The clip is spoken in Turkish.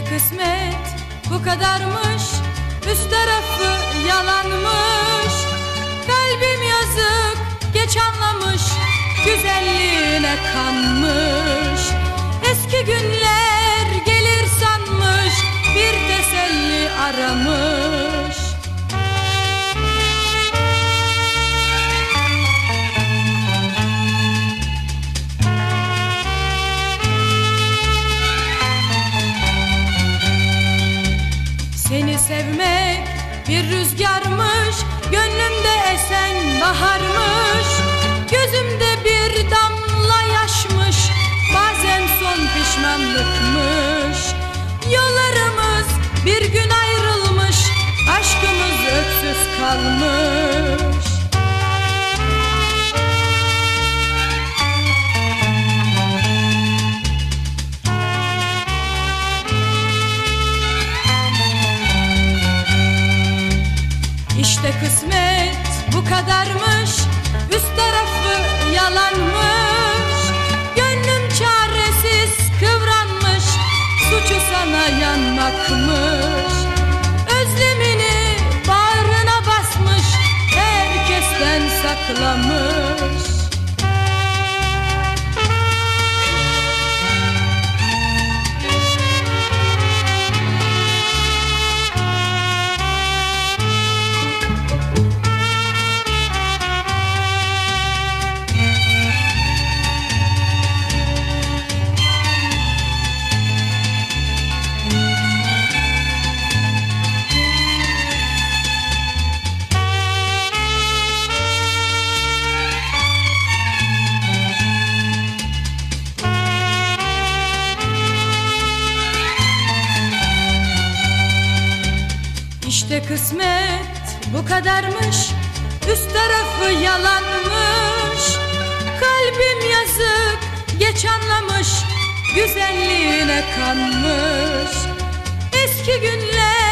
kısmet. Bu kadarmış Üst tarafı yalanmış. Kalbim yazık geç anlamış Güzelliğine kanmış. Eski günler Seni sevmek bir rüzgarmış Gönlümde esen baharmış. Gözümde bir damla yaşmış Bazen son pişmanlıkmış. Yollarımız bir gün İşte kısmet bu kadarmış. Üst tarafı yalanmış. Gönlüm çaresiz kıvranmış. Suçu sana yanmakmış. Özlemini bağrına basmış. Herkesten saklamış İşte kısmet bu kadarmış. Üst tarafı yalanmış. Kalbim yazık geç anlamış. Güzelliğine kanmış. Eski günler